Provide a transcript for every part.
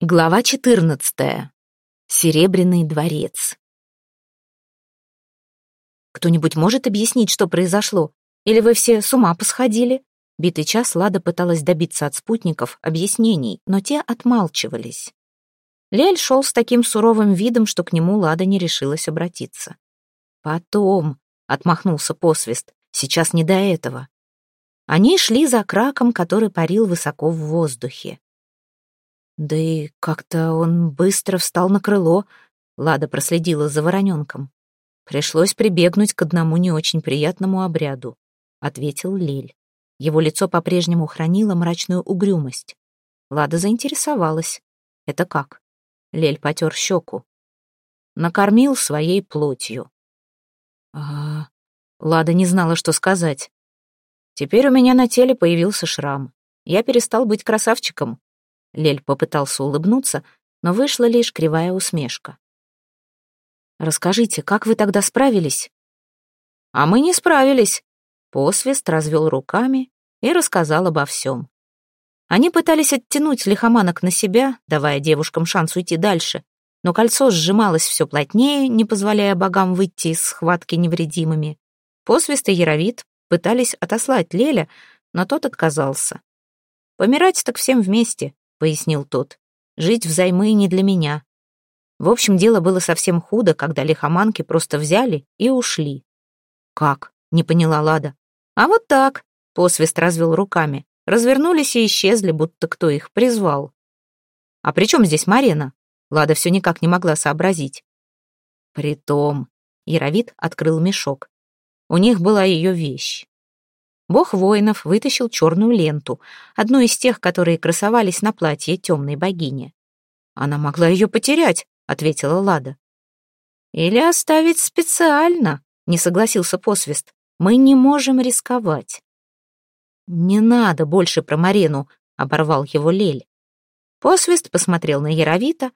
Глава 14. Серебряный дворец. Кто-нибудь может объяснить, что произошло? Или вы все с ума посходили? Битый час Лада пыталась добиться от спутников объяснений, но те отмалчивались. Лель шел с таким суровым видом, что к нему Лада не решилась обратиться. «Потом», — отмахнулся посвист, — «сейчас не до этого». Они шли за краком, который парил высоко в воздухе. Да и как-то он быстро встал на крыло. Лада проследила за вороненком. Пришлось прибегнуть к одному не очень приятному обряду, ответил Лель. Его лицо по-прежнему хранило мрачную угрюмость. Лада заинтересовалась. Это как? Лель потер щеку. Накормил своей плотью. А, Лада не знала, что сказать. Теперь у меня на теле появился шрам. Я перестал быть красавчиком. Лель попытался улыбнуться, но вышла лишь кривая усмешка. «Расскажите, как вы тогда справились?» «А мы не справились», — посвист развел руками и рассказал обо всем. Они пытались оттянуть лихоманок на себя, давая девушкам шанс уйти дальше, но кольцо сжималось все плотнее, не позволяя богам выйти из схватки невредимыми. Посвист и Яровит пытались отослать Леля, но тот отказался. Помирать так всем вместе, — пояснил тот. «Жить взаймы не для меня». В общем, дело было совсем худо, когда лихоманки просто взяли и ушли. «Как?» — не поняла Лада. «А вот так», — посвист развел руками. Развернулись и исчезли, будто кто их призвал. «А при чем здесь Марина?» Лада все никак не могла сообразить. «Притом...» — Яровит открыл мешок. У них была ее вещь. Бог воинов вытащил черную ленту, одну из тех, которые красовались на платье темной богини. «Она могла ее потерять», — ответила Лада. «Или оставить специально», — не согласился посвист. «Мы не можем рисковать». «Не надо больше про Марину», — оборвал его Лель. Посвист посмотрел на Яровита,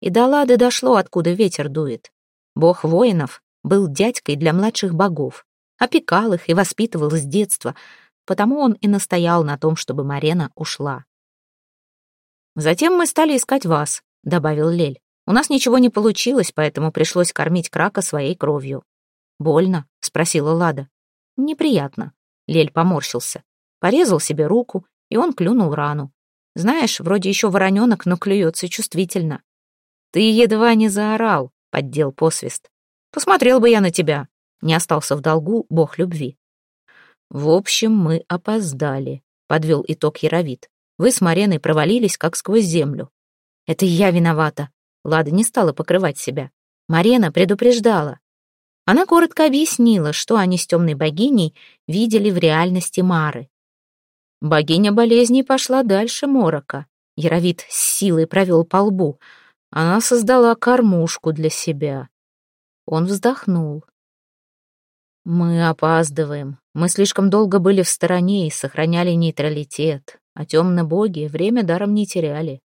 и до Лады дошло, откуда ветер дует. Бог воинов был дядькой для младших богов опекал их и воспитывал с детства, потому он и настоял на том, чтобы Марена ушла. «Затем мы стали искать вас», — добавил Лель. «У нас ничего не получилось, поэтому пришлось кормить крака своей кровью». «Больно?» — спросила Лада. «Неприятно». Лель поморщился. Порезал себе руку, и он клюнул рану. Знаешь, вроде еще вороненок, но клюется чувствительно. «Ты едва не заорал», — поддел посвист. «Посмотрел бы я на тебя», не остался в долгу бог любви. «В общем, мы опоздали», — подвел итог Яровит. «Вы с Мареной провалились, как сквозь землю». «Это я виновата». Лада не стала покрывать себя. Марена предупреждала. Она коротко объяснила, что они с темной богиней видели в реальности Мары. Богиня болезней пошла дальше Морока. Яровит с силой провел по лбу. Она создала кормушку для себя. Он вздохнул. «Мы опаздываем. Мы слишком долго были в стороне и сохраняли нейтралитет, а темные боги время даром не теряли».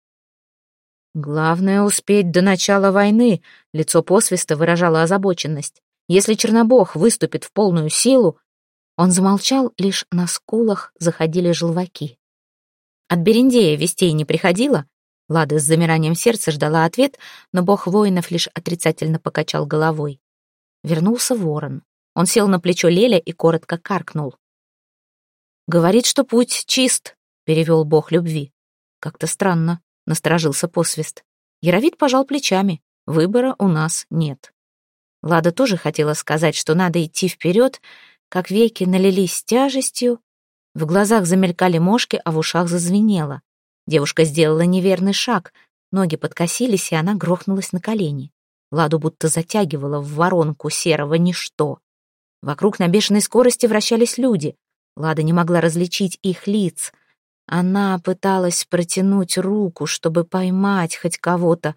«Главное — успеть до начала войны», — лицо посвиста выражало озабоченность. «Если Чернобог выступит в полную силу...» Он замолчал, лишь на скулах заходили желваки. От Берендея вестей не приходило? Лада с замиранием сердца ждала ответ, но бог воинов лишь отрицательно покачал головой. Вернулся ворон. Он сел на плечо Леля и коротко каркнул. «Говорит, что путь чист», — перевел бог любви. «Как-то странно», — насторожился посвист. Яровит пожал плечами. «Выбора у нас нет». Лада тоже хотела сказать, что надо идти вперед, как веки налились тяжестью. В глазах замелькали мошки, а в ушах зазвенело. Девушка сделала неверный шаг, ноги подкосились, и она грохнулась на колени. Ладу будто затягивала в воронку серого ничто. Вокруг на бешеной скорости вращались люди. Лада не могла различить их лиц. Она пыталась протянуть руку, чтобы поймать хоть кого-то,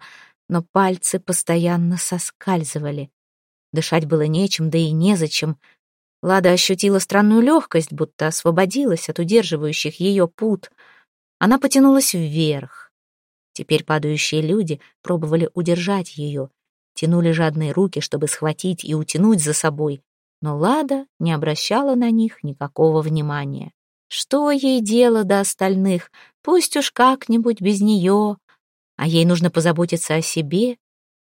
но пальцы постоянно соскальзывали. Дышать было нечем, да и незачем. Лада ощутила странную легкость, будто освободилась от удерживающих ее пут. Она потянулась вверх. Теперь падающие люди пробовали удержать ее, тянули жадные руки, чтобы схватить и утянуть за собой но Лада не обращала на них никакого внимания. Что ей дело до остальных? Пусть уж как-нибудь без нее. А ей нужно позаботиться о себе,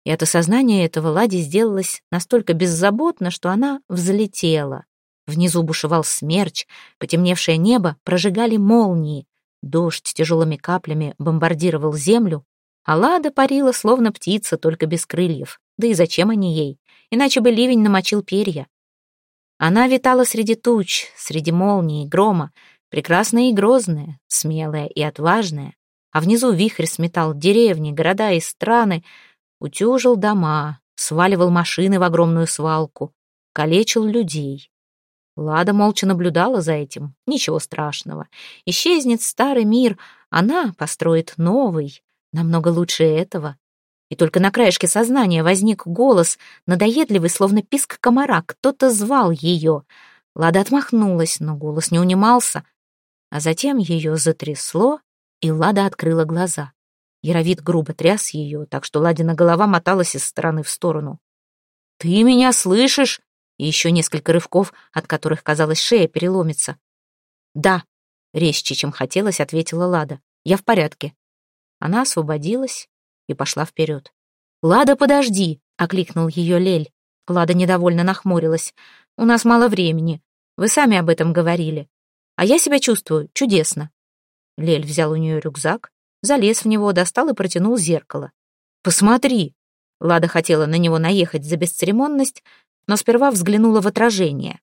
и от осознания этого Ладе сделалось настолько беззаботно, что она взлетела. Внизу бушевал смерч, потемневшее небо прожигали молнии, дождь тяжелыми каплями бомбардировал землю, а Лада парила, словно птица, только без крыльев. Да и зачем они ей? Иначе бы ливень намочил перья. Она витала среди туч, среди молний и грома, прекрасная и грозная, смелая и отважная. А внизу вихрь сметал деревни, города и страны, утюжил дома, сваливал машины в огромную свалку, калечил людей. Лада молча наблюдала за этим. Ничего страшного. Исчезнет старый мир, она построит новый, намного лучше этого. И только на краешке сознания возник голос, надоедливый, словно писк комара. Кто-то звал ее. Лада отмахнулась, но голос не унимался. А затем ее затрясло, и Лада открыла глаза. Яровид грубо тряс ее, так что Ладина голова моталась из стороны в сторону. «Ты меня слышишь?» И еще несколько рывков, от которых, казалось, шея переломится. «Да», — резче, чем хотелось, ответила Лада. «Я в порядке». Она освободилась, и пошла вперед. «Лада, подожди!» — окликнул ее Лель. Лада недовольно нахмурилась. «У нас мало времени. Вы сами об этом говорили. А я себя чувствую чудесно». Лель взял у нее рюкзак, залез в него, достал и протянул зеркало. «Посмотри!» Лада хотела на него наехать за бесцеремонность, но сперва взглянула в отражение.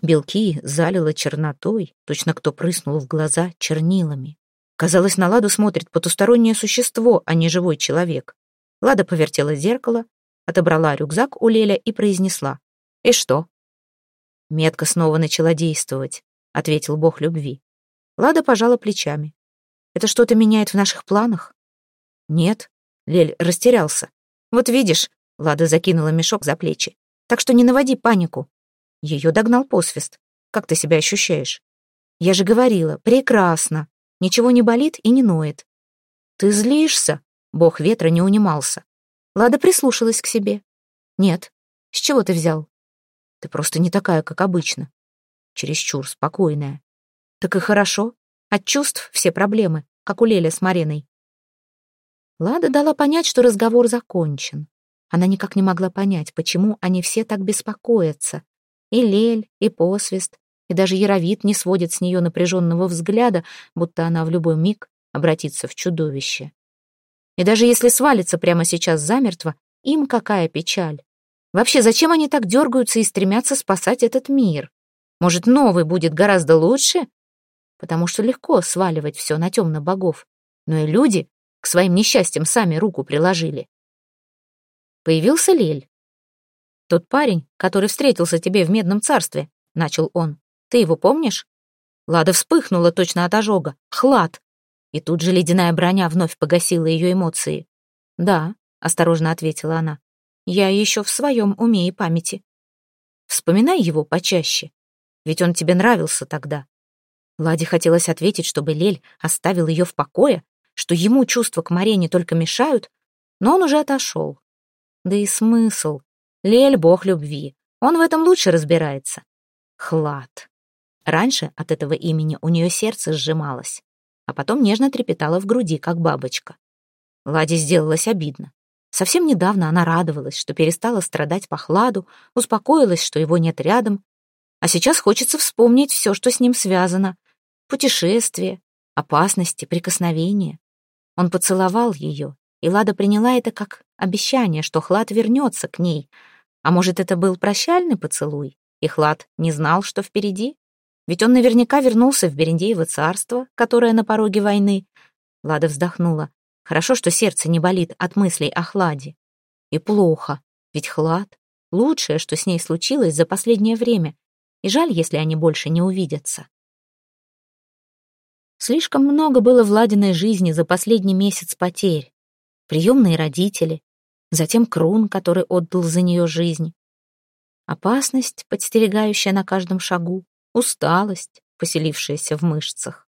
Белки залило чернотой, точно кто прыснул в глаза чернилами. Казалось, на Ладу смотрит потустороннее существо, а не живой человек. Лада повертела зеркало, отобрала рюкзак у Леля и произнесла. «И что?» Метка снова начала действовать, ответил бог любви. Лада пожала плечами. «Это что-то меняет в наших планах?» «Нет», — Лель растерялся. «Вот видишь», — Лада закинула мешок за плечи. «Так что не наводи панику». Ее догнал посвист. «Как ты себя ощущаешь?» «Я же говорила, прекрасно. Ничего не болит и не ноет. «Ты злишься?» Бог ветра не унимался. Лада прислушалась к себе. «Нет. С чего ты взял?» «Ты просто не такая, как обычно. Чересчур спокойная. Так и хорошо. От чувств все проблемы, как у Леля с Мариной». Лада дала понять, что разговор закончен. Она никак не могла понять, почему они все так беспокоятся. И Лель, и Посвист, и даже Яровит не сводит с нее напряженного взгляда, будто она в любой миг обратится в чудовище. И даже если свалится прямо сейчас замертво, им какая печаль. Вообще, зачем они так дергаются и стремятся спасать этот мир? Может, новый будет гораздо лучше? Потому что легко сваливать все на темных богов. Но и люди к своим несчастьям сами руку приложили. Появился Лель. «Тот парень, который встретился тебе в Медном царстве», — начал он. Ты его помнишь?» Лада вспыхнула точно от ожога. Хлад! И тут же ледяная броня вновь погасила ее эмоции. «Да», — осторожно ответила она, — «я еще в своем уме и памяти. Вспоминай его почаще, ведь он тебе нравился тогда». Ладе хотелось ответить, чтобы Лель оставил ее в покое, что ему чувства к Марене только мешают, но он уже отошел. Да и смысл. Лель — бог любви. Он в этом лучше разбирается. Хлад. Раньше от этого имени у нее сердце сжималось, а потом нежно трепетало в груди, как бабочка. Ладе сделалось обидно. Совсем недавно она радовалась, что перестала страдать по хладу, успокоилась, что его нет рядом, а сейчас хочется вспомнить все, что с ним связано. Путешествие, опасности, прикосновения. Он поцеловал ее, и Лада приняла это как обещание, что Хлад вернется к ней. А может, это был прощальный поцелуй, и Хлад не знал, что впереди? Ведь он наверняка вернулся в Берендеево царство, которое на пороге войны. Лада вздохнула. Хорошо, что сердце не болит от мыслей о хладе. И плохо, ведь хлад — лучшее, что с ней случилось за последнее время. И жаль, если они больше не увидятся. Слишком много было Владиной жизни за последний месяц потерь. Приемные родители, затем Крун, который отдал за нее жизнь. Опасность, подстерегающая на каждом шагу усталость, поселившаяся в мышцах.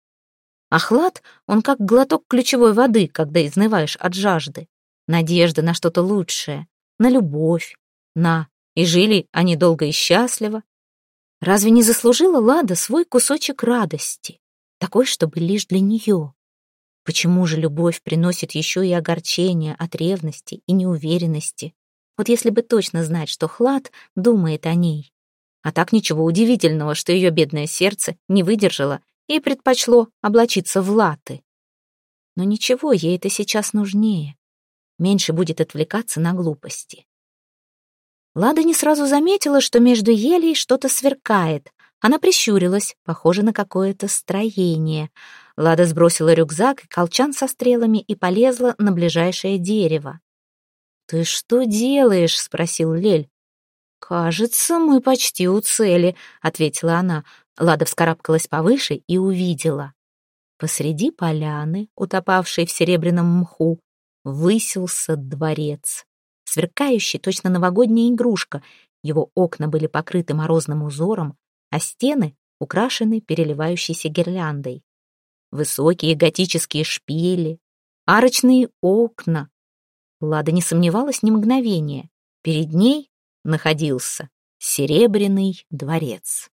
Охлад, он как глоток ключевой воды, когда изнываешь от жажды. Надежда на что-то лучшее, на любовь, на... И жили они долго и счастливо. Разве не заслужила Лада свой кусочек радости, такой, чтобы лишь для нее? Почему же любовь приносит еще и огорчение от ревности и неуверенности? Вот если бы точно знать, что Хлад думает о ней. А так ничего удивительного, что ее бедное сердце не выдержало и предпочло облачиться в латы. Но ничего, ей это сейчас нужнее. Меньше будет отвлекаться на глупости. Лада не сразу заметила, что между елей что-то сверкает. Она прищурилась, похоже на какое-то строение. Лада сбросила рюкзак и колчан со стрелами и полезла на ближайшее дерево. «Ты что делаешь?» — спросил Лель. «Кажется, мы почти у цели», — ответила она. Лада вскарабкалась повыше и увидела. Посреди поляны, утопавшей в серебряном мху, высился дворец сверкающий, точно новогодняя игрушка. Его окна были покрыты морозным узором, а стены украшены переливающейся гирляндой. Высокие готические шпили, арочные окна. Лада не сомневалась ни мгновения. Перед ней находился серебряный дворец.